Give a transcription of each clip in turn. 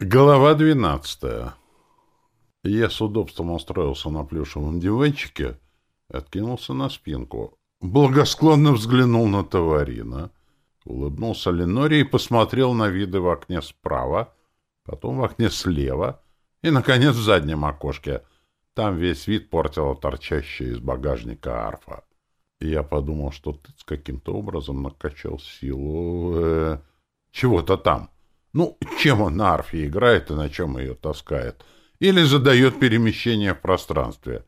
Глава 12. Я с удобством устроился на плюшевом диванчике, откинулся на спинку, благосклонно взглянул на товарина, улыбнулся Леноре и посмотрел на виды в окне справа, потом в окне слева и, наконец, в заднем окошке. Там весь вид портила торчащая из багажника арфа. И я подумал, что ты каким-то образом накачал силу э, чего-то там. Ну, чем он на арфе играет и на чем ее таскает? Или задает перемещение в пространстве?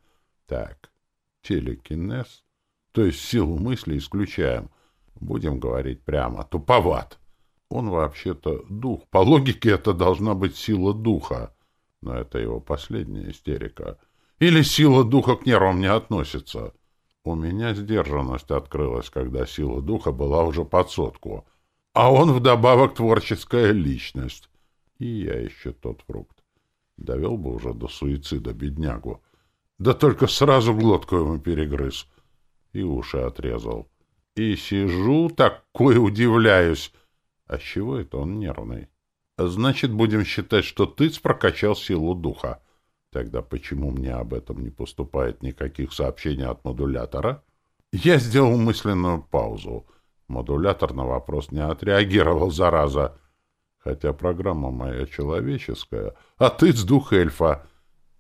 Так, телекинез, то есть силу мысли исключаем. Будем говорить прямо, туповат. Он вообще-то дух. По логике это должна быть сила духа. Но это его последняя истерика. Или сила духа к нервам не относится. У меня сдержанность открылась, когда сила духа была уже под сотку — а он вдобавок творческая личность. И я еще тот фрукт. Довел бы уже до суицида беднягу. Да только сразу глотку ему перегрыз. И уши отрезал. И сижу, такой удивляюсь. А чего это он нервный? Значит, будем считать, что ты прокачал силу духа. Тогда почему мне об этом не поступает никаких сообщений от модулятора? Я сделал мысленную паузу модулятор на вопрос не отреагировал, зараза. Хотя программа моя человеческая, а ты с дух эльфа.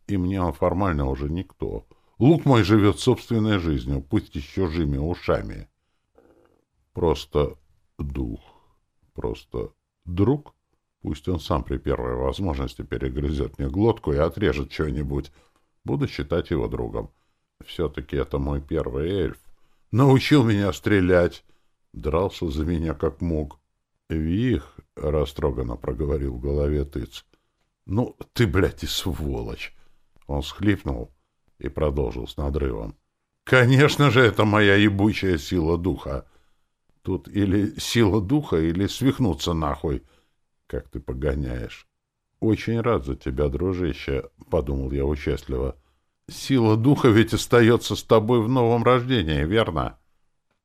И мне он формально уже никто. Лук мой живет собственной жизнью, пусть и с чужими ушами. Просто дух, просто друг. Пусть он сам при первой возможности перегрызет мне глотку и отрежет что-нибудь. Буду считать его другом. Все-таки это мой первый эльф. Научил меня стрелять дрался за меня как мог. «Вих!» — растроганно проговорил в голове тыц. «Ну, ты, блядь, и сволочь!» Он схлипнул и продолжил с надрывом. «Конечно же, это моя ебучая сила духа! Тут или сила духа, или свихнуться нахуй, как ты погоняешь!» «Очень рад за тебя, дружище», — подумал я участливо. «Сила духа ведь остается с тобой в новом рождении, верно?»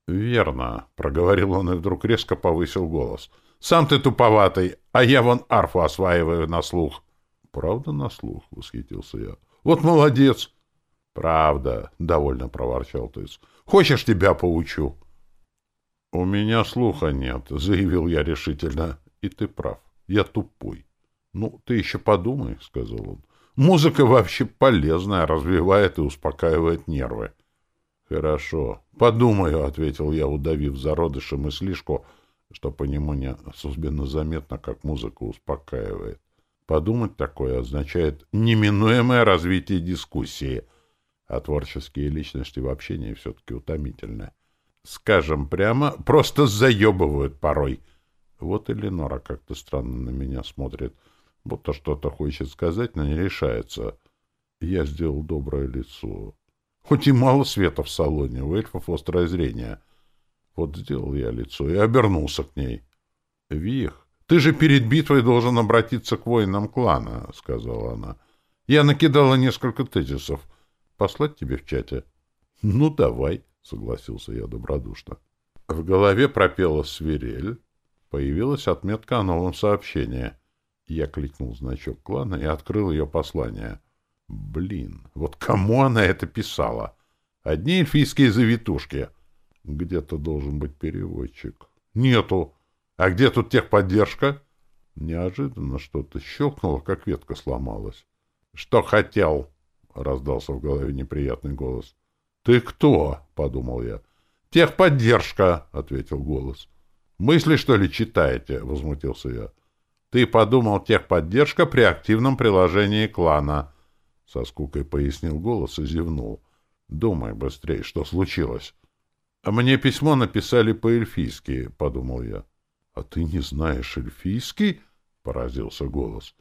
«Верно», — проговорил он и вдруг резко повысил голос. «Сам ты туповатый, а я вон арфу осваиваю на слух». «Правда на слух?» — восхитился я. «Вот молодец!» «Правда», — довольно проворчал Тыц. «Хочешь, тебя поучу?» «У меня слуха нет», — заявил я решительно. «И ты прав. Я тупой». «Ну, ты еще подумай», — сказал он. «Музыка вообще полезная, развивает и успокаивает нервы. Хорошо. Подумаю, — ответил я, удавив зародыши мыслишку, что понимание особенно заметно, как музыка успокаивает. Подумать такое означает неминуемое развитие дискуссии, а творческие личности в общении все-таки утомительны. Скажем прямо, просто заебывают порой. Вот и Ленора как-то странно на меня смотрит, будто что-то хочет сказать, но не решается. Я сделал доброе лицо хоть и мало света в салоне, у эльфов острое зрение. Вот сделал я лицо и обернулся к ней. — Вих, ты же перед битвой должен обратиться к воинам клана, — сказала она. — Я накидала несколько тезисов. Послать тебе в чате? — Ну, давай, — согласился я добродушно. В голове пропела свирель. Появилась отметка о новом сообщении. Я кликнул значок клана и открыл ее послание — Блин, вот кому она это писала? Одни эльфийские завитушки. Где-то должен быть переводчик. Нету. А где тут техподдержка? Неожиданно что-то щелкнуло, как ветка сломалась. Что хотел? Раздался в голове неприятный голос. Ты кто? Подумал я. Техподдержка, ответил голос. Мысли, что ли, читаете? Возмутился я. Ты подумал техподдержка при активном приложении клана. — со скукой пояснил голос и зевнул. «Думай быстрее, что случилось?» «А мне письмо написали по-эльфийски», — подумал я. «А ты не знаешь эльфийский?» — поразился голос.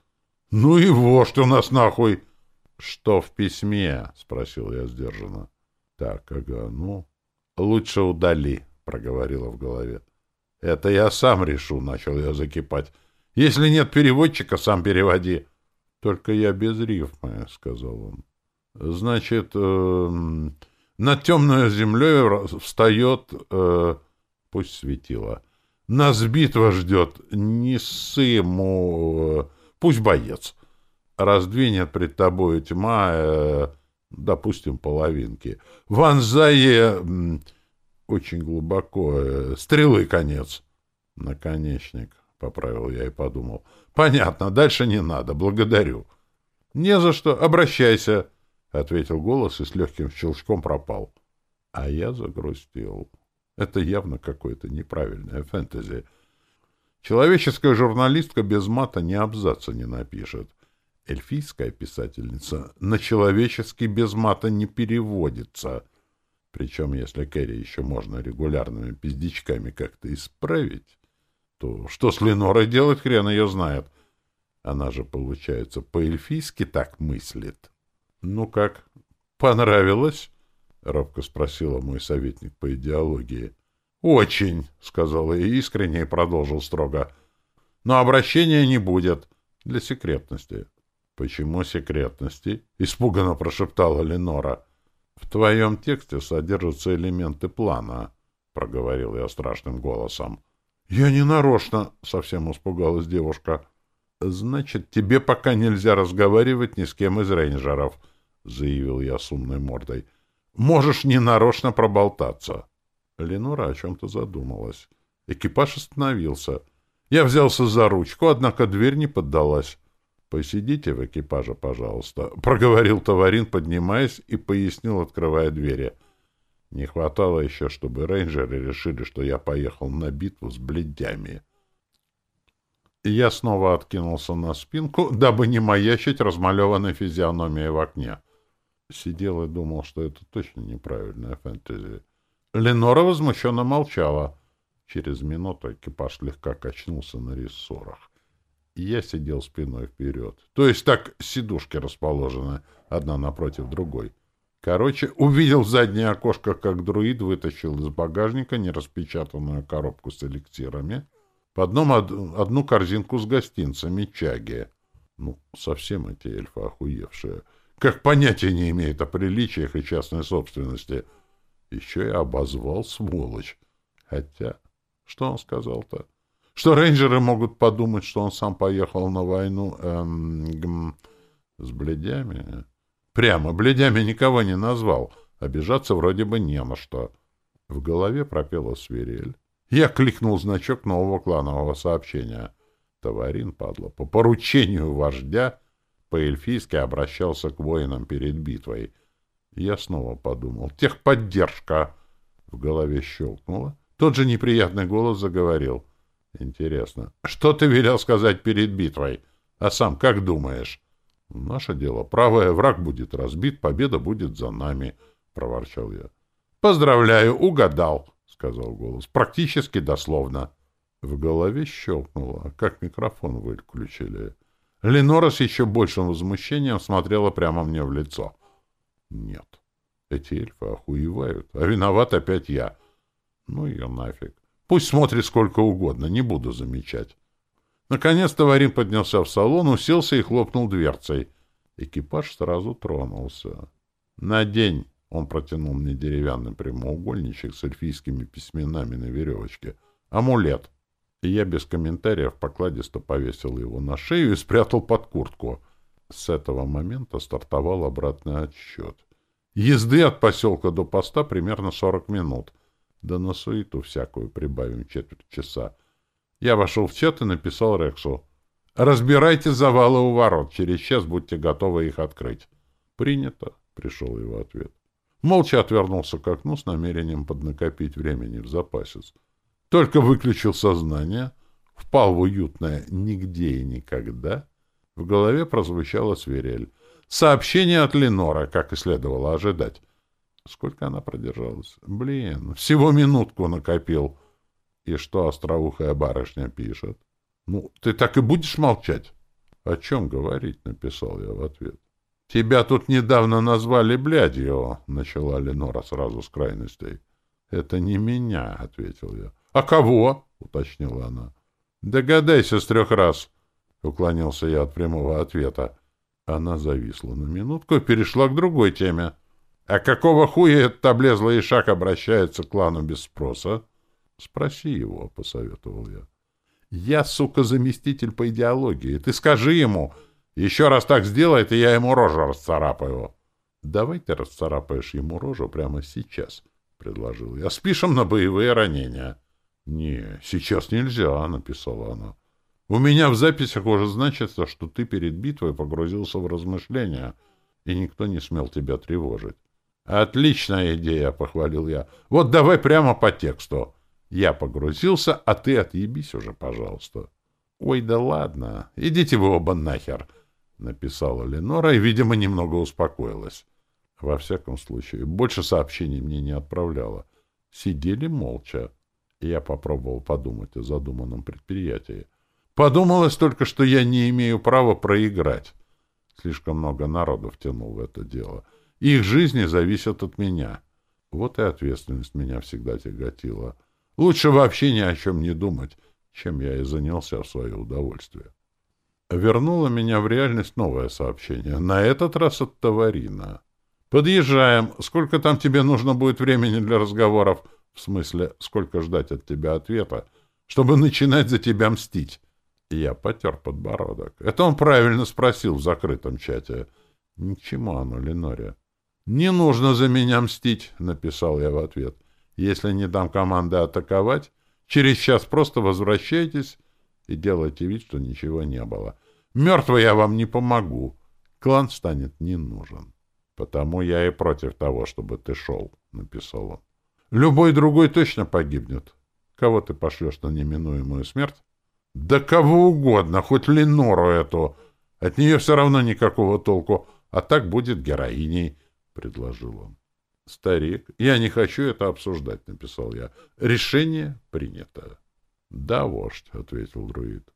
«Ну и вождь у нас нахуй!» «Что в письме?» — спросил я сдержанно. «Так, ага, ну...» «Лучше удали», — проговорила в голове. «Это я сам решу», — начал я закипать. «Если нет переводчика, сам переводи». Только я без рифмы, — сказал он. Значит, эм, э, над темной землей встает, э, пусть светило, нас битва ждет, не ссы э, пусть боец. Раздвинет пред тобой тьма, э, допустим, половинки. Ванзае э, очень глубоко, э, стрелы конец, наконечник. Поправил я и подумал. Понятно, дальше не надо, благодарю. Не за что, обращайся, ответил голос и с легким щелчком пропал. А я загрустил. Это явно какое-то неправильное фэнтези. Человеческая журналистка без мата ни абзаца не напишет. Эльфийская писательница на человеческий без мата не переводится. Причем, если Кэрри еще можно регулярными пиздичками как-то исправить то что с Ленорой делать, хрен ее знает. Она же, получается, по-эльфийски так мыслит. — Ну как, понравилось? — робко спросила мой советник по идеологии. — Очень, — сказала я искренне и продолжил строго. — Но обращения не будет. Для секретности. — Почему секретности? — испуганно прошептала Ленора. — В твоем тексте содержатся элементы плана, — проговорил я страшным голосом. — «Я не нарочно», — совсем испугалась девушка. «Значит, тебе пока нельзя разговаривать ни с кем из рейнджеров», — заявил я с умной мордой. «Можешь ненарочно проболтаться». Ленура о чем-то задумалась. Экипаж остановился. Я взялся за ручку, однако дверь не поддалась. «Посидите в экипаже, пожалуйста», — проговорил товарин, поднимаясь и пояснил, открывая двери. — не хватало еще, чтобы рейнджеры решили, что я поехал на битву с бледями. И я снова откинулся на спинку, дабы не маячить размалеванной физиономией в окне. Сидел и думал, что это точно неправильная фэнтези. Ленора возмущенно молчала. Через минуту экипаж слегка качнулся на рессорах. Я сидел спиной вперед. То есть так сидушки расположены, одна напротив другой. Короче, увидел в заднее окошко, как друид вытащил из багажника нераспечатанную коробку с эликсирами, по одном од... одну корзинку с гостинцами чаги. Ну, совсем эти эльфы охуевшие. Как понятия не имеет о приличиях и частной собственности. Еще и обозвал сволочь. Хотя, что он сказал-то? Что рейнджеры могут подумать, что он сам поехал на войну эм, гм, с бледями? Прямо бледями а никого не назвал. А Обижаться вроде бы не на что. В голове пропела свирель. Я кликнул значок нового кланового сообщения. Товарин, падла, по поручению вождя по-эльфийски обращался к воинам перед битвой. Я снова подумал. Техподдержка! В голове щелкнуло. Тот же неприятный голос заговорил. Интересно, что ты велел сказать перед битвой? А сам как думаешь? Наше дело правое, враг будет разбит, победа будет за нами, — проворчал я. — Поздравляю, угадал, — сказал голос, — практически дословно. В голове щелкнуло, а как микрофон выключили. Ленора с еще большим возмущением смотрела прямо мне в лицо. — Нет, эти эльфы охуевают, а виноват опять я. — Ну ее нафиг. Пусть смотрит сколько угодно, не буду замечать. Наконец Таварин поднялся в салон, уселся и хлопнул дверцей. Экипаж сразу тронулся. На день он протянул мне деревянный прямоугольничек с эльфийскими письменами на веревочке. Амулет. И я без комментариев покладисто повесил его на шею и спрятал под куртку. С этого момента стартовал обратный отсчет. Езды от поселка до поста примерно 40 минут. Да на суету всякую прибавим четверть часа. Я вошел в чат и написал Рексу. «Разбирайте завалы у ворот. Через час будьте готовы их открыть». «Принято», — пришел его ответ. Молча отвернулся к окну с намерением поднакопить времени в запасец. Только выключил сознание, впал в уютное «нигде и никогда», в голове прозвучала свирель. Сообщение от Ленора, как и следовало ожидать. Сколько она продержалась? Блин, всего минутку накопил. — и что остроухая барышня пишет. Ну, ты так и будешь молчать? О чем говорить, написал я в ответ. Тебя тут недавно назвали блядью, начала Ленора сразу с крайностей. Это не меня, ответил я. А кого? уточнила она. Догадайся с трех раз, уклонился я от прямого ответа. Она зависла на минутку и перешла к другой теме. А какого хуя эта облезлая ишак обращается к клану без спроса? Спроси его, — посоветовал я. Я, сука, заместитель по идеологии. Ты скажи ему. Еще раз так сделает, и я ему рожу расцарапаю. Давай ты расцарапаешь ему рожу прямо сейчас, — предложил я. Спишем на боевые ранения. Не, сейчас нельзя, — написала она. У меня в записях уже значится, что ты перед битвой погрузился в размышления, и никто не смел тебя тревожить. Отличная идея, — похвалил я. Вот давай прямо по тексту. Я погрузился, а ты отъебись уже, пожалуйста. Ой, да ладно, идите вы оба нахер, написала Ленора и, видимо, немного успокоилась. Во всяком случае, больше сообщений мне не отправляла. Сидели молча. Я попробовал подумать о задуманном предприятии. Подумалось только, что я не имею права проиграть. Слишком много народу втянул в это дело. Их жизни зависят от меня. Вот и ответственность меня всегда тяготила. Лучше вообще ни о чем не думать, чем я и занялся в свое удовольствие. Вернуло меня в реальность новое сообщение, на этот раз от Товарина. «Подъезжаем. Сколько там тебе нужно будет времени для разговоров? В смысле, сколько ждать от тебя ответа, чтобы начинать за тебя мстить?» Я потер подбородок. Это он правильно спросил в закрытом чате. «Ничему оно, Леноре». «Не нужно за меня мстить», — написал я в ответ. — если не дам команды атаковать, через час просто возвращайтесь и делайте вид, что ничего не было. Мертво я вам не помогу. Клан станет не нужен. Потому я и против того, чтобы ты шел, — написал он. Любой другой точно погибнет. Кого ты пошлешь на неминуемую смерть? Да кого угодно, хоть Ленору эту. От нее все равно никакого толку, а так будет героиней, — предложил он. Старик, я не хочу это обсуждать, написал я. Решение принято. Да, вождь, ответил друид.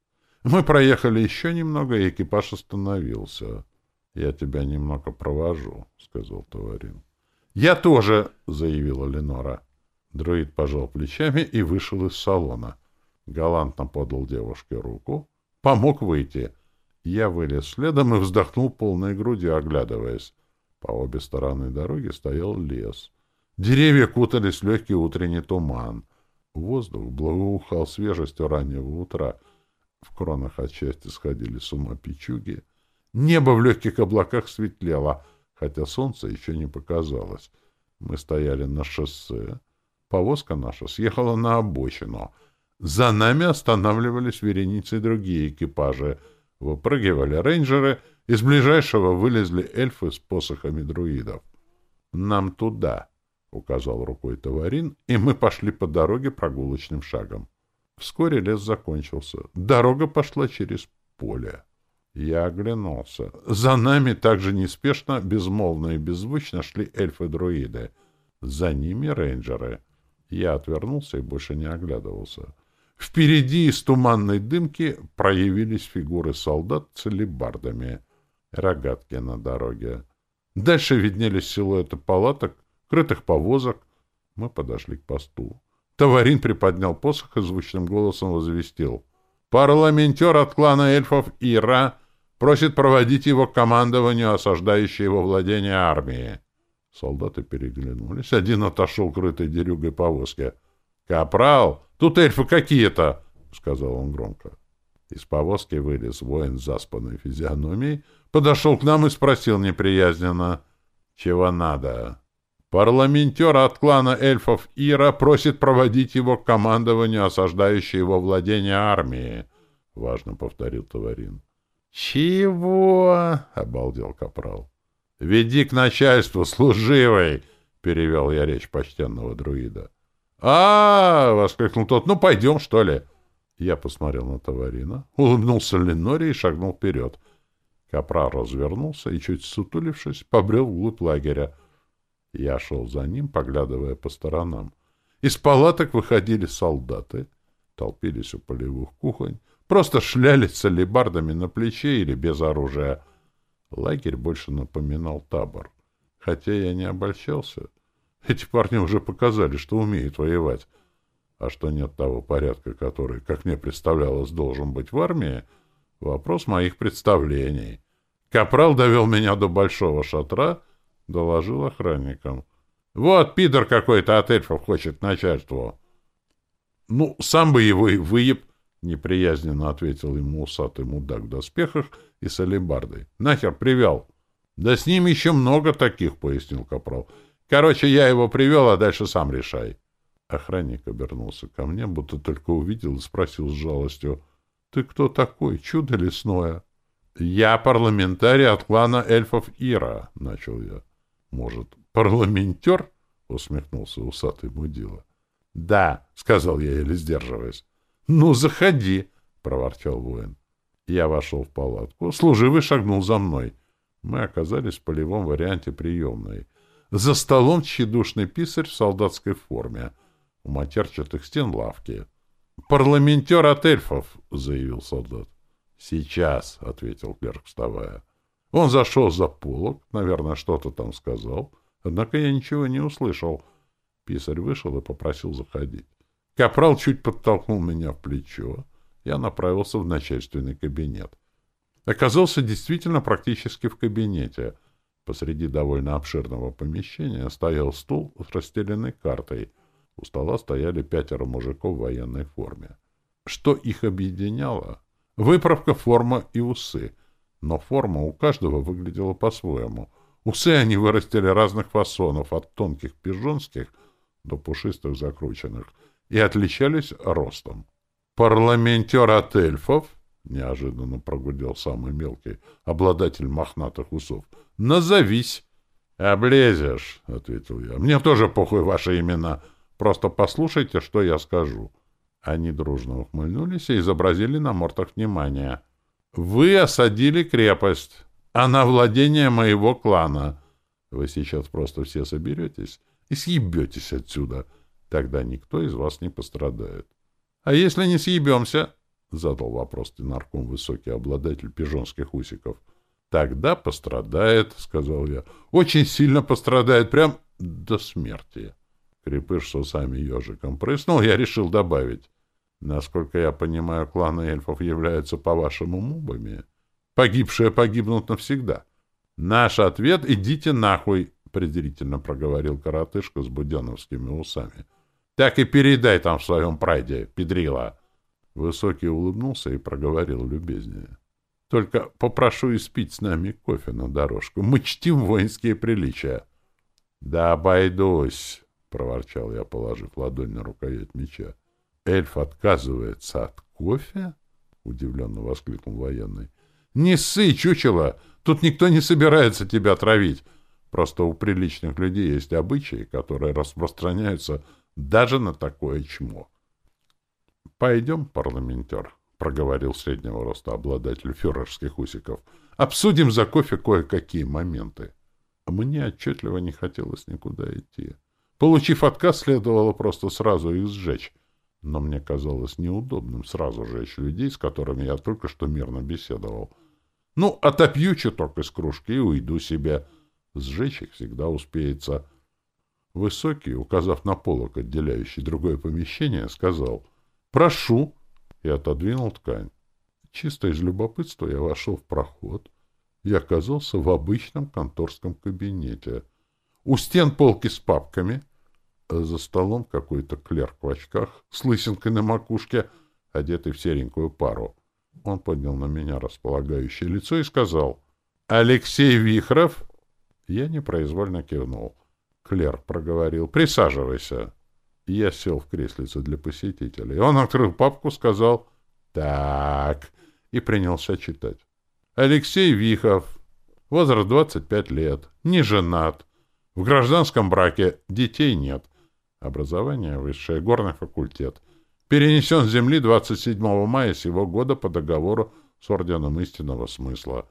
Мы проехали еще немного, и экипаж остановился. Я тебя немного провожу, сказал Товарин. Я тоже, заявила Ленора. Друид пожал плечами и вышел из салона. Галантно подал девушке руку, помог выйти. Я вылез следом и вздохнул полной грудью, оглядываясь. По обе стороны дороги стоял лес. Деревья кутались в легкий утренний туман. Воздух благоухал свежестью раннего утра. В кронах отчасти сходили с ума печуги. Небо в легких облаках светлело, хотя солнце еще не показалось. Мы стояли на шоссе. Повозка наша съехала на обочину. За нами останавливались вереницы другие экипажи. Выпрыгивали рейнджеры — из ближайшего вылезли эльфы с посохами друидов. «Нам туда», — указал рукой Таварин, и мы пошли по дороге прогулочным шагом. Вскоре лес закончился. Дорога пошла через поле. Я оглянулся. За нами также неспешно, безмолвно и беззвучно шли эльфы-друиды. За ними рейнджеры. Я отвернулся и больше не оглядывался. Впереди из туманной дымки проявились фигуры солдат с лебардами — рогатки на дороге. Дальше виднелись силуэты палаток, крытых повозок. Мы подошли к посту. Товарин приподнял посох и звучным голосом возвестил. «Парламентер от клана эльфов Ира просит проводить его к командованию, осаждающей его владение армии». Солдаты переглянулись. Один отошел крытой дерюгой повозке. «Капрал, тут эльфы какие-то!» — сказал он громко. Из повозки вылез воин с заспанной физиономией, подошел к нам и спросил неприязненно, «Чего надо?» «Парламентер от клана эльфов Ира просит проводить его к командованию, осаждающей его владения армии», — важно повторил Товарин. «Чего?» — обалдел Капрал. «Веди к начальству, служивый!» — перевел я речь почтенного друида. -а, -а, -а воскликнул тот. «Ну, пойдем, что ли?» Я посмотрел на Товарина, улыбнулся Леноре и шагнул вперед. Капра развернулся и, чуть сутулившись, побрел вглубь лагеря. Я шел за ним, поглядывая по сторонам. Из палаток выходили солдаты, толпились у полевых кухонь, просто шлялись с алебардами на плече или без оружия. Лагерь больше напоминал табор. Хотя я не обольщался. Эти парни уже показали, что умеют воевать. А что нет того порядка, который, как мне представлялось, должен быть в армии, вопрос моих представлений. Капрал довел меня до большого шатра, доложил охранникам. Вот пидор какой-то от эльфов хочет начальству. Ну, сам бы его и выеб, неприязненно ответил ему усатый мудак в доспехах и с алебардой. Нахер привел. Да с ним еще много таких, пояснил Капрал. Короче, я его привел, а дальше сам решай. Охранник обернулся ко мне, будто только увидел и спросил с жалостью. — Ты кто такой, чудо лесное? — Я парламентарий от клана эльфов Ира, — начал я. — Может, парламентер? — усмехнулся усатый мудила. — Да, — сказал я, еле сдерживаясь. — Ну, заходи, — проворчал воин. Я вошел в палатку. Служивый шагнул за мной. Мы оказались в полевом варианте приемной. За столом тщедушный писарь в солдатской форме — у матерчатых стен лавки. «Парламентер от эльфов», — заявил солдат. «Сейчас», — ответил клерк, вставая. Он зашел за полок, наверное, что-то там сказал, однако я ничего не услышал. Писарь вышел и попросил заходить. Капрал чуть подтолкнул меня в плечо. Я направился в начальственный кабинет. Оказался действительно практически в кабинете. Посреди довольно обширного помещения стоял стул с расстеленной картой — у стола стояли пятеро мужиков в военной форме. Что их объединяло? Выправка, форма и усы. Но форма у каждого выглядела по-своему. Усы они вырастили разных фасонов, от тонких пижонских до пушистых закрученных, и отличались ростом. «Парламентер от эльфов», — неожиданно прогудел самый мелкий, обладатель мохнатых усов, — «назовись». «Облезешь», — ответил я. «Мне тоже похуй ваши имена». Просто послушайте, что я скажу». Они дружно ухмыльнулись и изобразили на мортах внимание. «Вы осадили крепость. А Она владение моего клана. Вы сейчас просто все соберетесь и съебетесь отсюда. Тогда никто из вас не пострадает». «А если не съебемся?» — задал вопрос тенарком высокий обладатель пижонских усиков. «Тогда пострадает», — сказал я. «Очень сильно пострадает, прям до смерти». Крепыш с сами ежиком прыснул, я решил добавить. Насколько я понимаю, кланы эльфов являются, по-вашему, мубами. Погибшие погибнут навсегда. Наш ответ — идите нахуй, — презрительно проговорил коротышка с буденовскими усами. Так и передай там в своем прайде, педрила. Высокий улыбнулся и проговорил любезнее. Только попрошу испить с нами кофе на дорожку. Мы чтим воинские приличия. Да обойдусь проворчал я, положив ладонь на рукоять меча. «Эльф отказывается от кофе?» — удивленно воскликнул военный. «Не ссы, чучело! Тут никто не собирается тебя травить! Просто у приличных людей есть обычаи, которые распространяются даже на такое чмо». «Пойдем, парламентер», — проговорил среднего роста обладатель фюрерских усиков. «Обсудим за кофе кое-какие моменты». Мне отчетливо не хотелось никуда идти. Получив отказ, следовало просто сразу их сжечь. Но мне казалось неудобным сразу жечь людей, с которыми я только что мирно беседовал. Ну, отопью чуток из кружки и уйду себе. Сжечь их всегда успеется. Высокий, указав на полок, отделяющий другое помещение, сказал «Прошу!» и отодвинул ткань. Чисто из любопытства я вошел в проход и оказался в обычном конторском кабинете — у стен полки с папками. Э, за столом какой-то клерк в очках, с лысинкой на макушке, одетый в серенькую пару. Он поднял на меня располагающее лицо и сказал «Алексей Вихров?» Я непроизвольно кивнул. Клерк проговорил «Присаживайся». Я сел в креслице для посетителей. Он открыл папку, сказал «Так» и принялся читать. «Алексей Вихов, возраст 25 лет, не женат, в гражданском браке детей нет. Образование высшее, горный факультет. Перенесен с земли 27 мая сего года по договору с Орденом Истинного Смысла.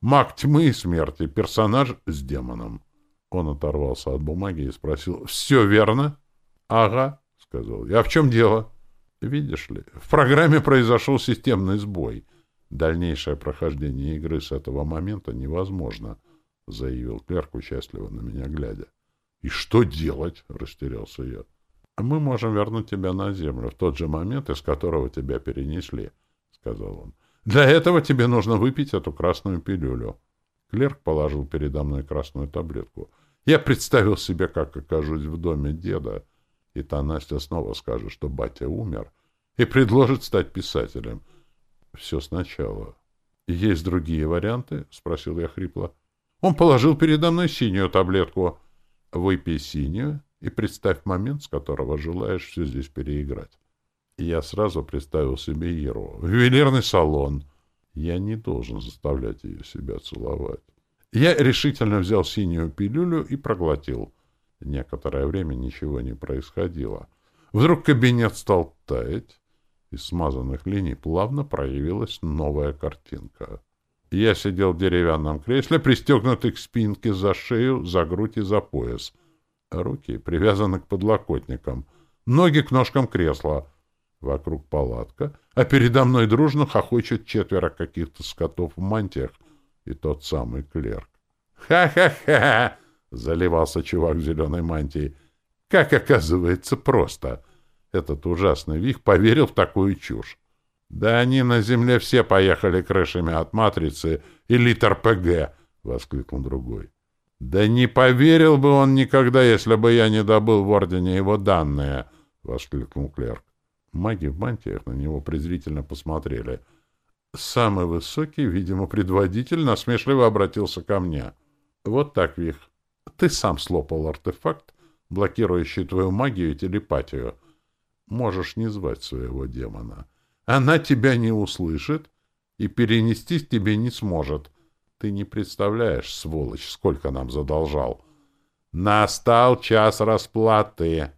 Маг тьмы и смерти, персонаж с демоном. Он оторвался от бумаги и спросил, «Все верно?» «Ага», — сказал я. «А в чем дело?» «Видишь ли, в программе произошел системный сбой. Дальнейшее прохождение игры с этого момента невозможно» заявил клерк, участливо на меня глядя. «И что делать?» — растерялся я. а «Мы можем вернуть тебя на землю в тот же момент, из которого тебя перенесли», — сказал он. «Для этого тебе нужно выпить эту красную пилюлю». Клерк положил передо мной красную таблетку. Я представил себе, как окажусь в доме деда, и та Настя снова скажет, что батя умер, и предложит стать писателем. Все сначала. «Есть другие варианты?» — спросил я хрипло. Он положил передо мной синюю таблетку. Выпей синюю и представь момент, с которого желаешь все здесь переиграть. И я сразу представил себе Иру. Ювелирный салон. Я не должен заставлять ее себя целовать. Я решительно взял синюю пилюлю и проглотил. Некоторое время ничего не происходило. Вдруг кабинет стал таять. Из смазанных линий плавно проявилась новая картинка. Я сидел в деревянном кресле, пристегнутый к спинке за шею, за грудь и за пояс. Руки привязаны к подлокотникам, ноги к ножкам кресла. Вокруг палатка, а передо мной дружно хохочет четверо каких-то скотов в мантиях и тот самый клерк. «Ха-ха-ха!» — заливался чувак в зеленой мантии. «Как оказывается, просто!» Этот ужасный вих поверил в такую чушь. Да они на земле все поехали крышами от матрицы или ТРПГ, — воскликнул другой. Да не поверил бы он никогда, если бы я не добыл в Ордене его данные, — воскликнул клерк. Маги в мантиях на него презрительно посмотрели. Самый высокий, видимо, предводитель, насмешливо обратился ко мне. Вот так, Вих. Ты сам слопал артефакт, блокирующий твою магию и телепатию. Можешь не звать своего демона. — она тебя не услышит и перенести тебе не сможет. Ты не представляешь, сволочь, сколько нам задолжал. Настал час расплаты.